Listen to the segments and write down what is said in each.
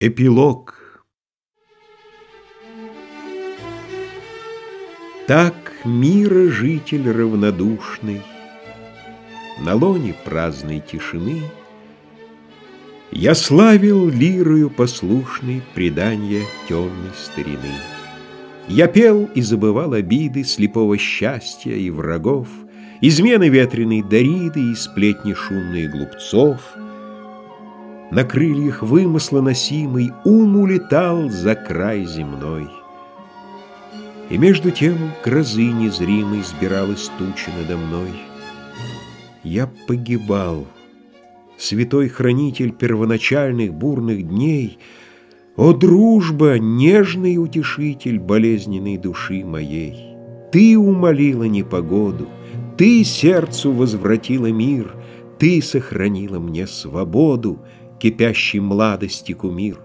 Эпилог Так мира житель равнодушный На лоне праздной тишины Я славил лирою послушной Предания темной старины. Я пел и забывал обиды Слепого счастья и врагов, Измены ветреной Дариды И сплетни шумные глупцов — на крыльях вымысла носимый Ум улетал за край земной. И между тем грозы незримой Сбиралась туча надо мной. Я погибал, святой хранитель Первоначальных бурных дней, О, дружба, нежный утешитель Болезненной души моей! Ты умолила непогоду, Ты сердцу возвратила мир, Ты сохранила мне свободу, кипящий младости кумир.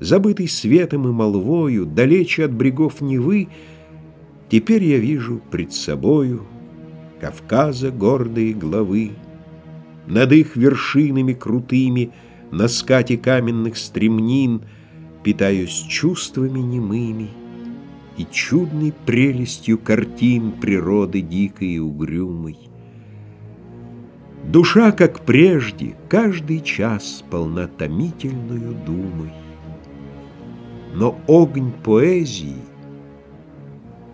Забытый светом и молвою, далече от брегов Невы, Теперь я вижу пред собою Кавказа гордые главы. Над их вершинами крутыми На скате каменных стремнин Питаюсь чувствами немыми И чудной прелестью картин Природы дикой и угрюмой. Душа, как прежде, каждый час полна томительную думой. Но огонь поэзии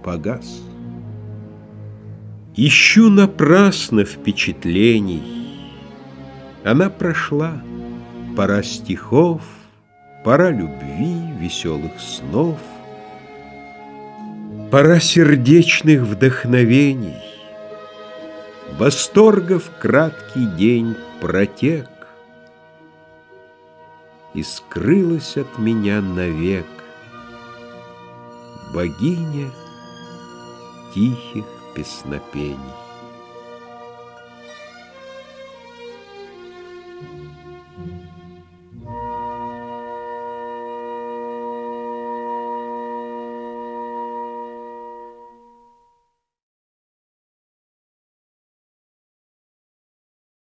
погас. Ищу напрасно впечатлений. Она прошла, пора стихов, Пора любви, веселых снов, Пора сердечных вдохновений. Восторгов краткий день протек, И скрылась от меня навек Богиня тихих песнопений.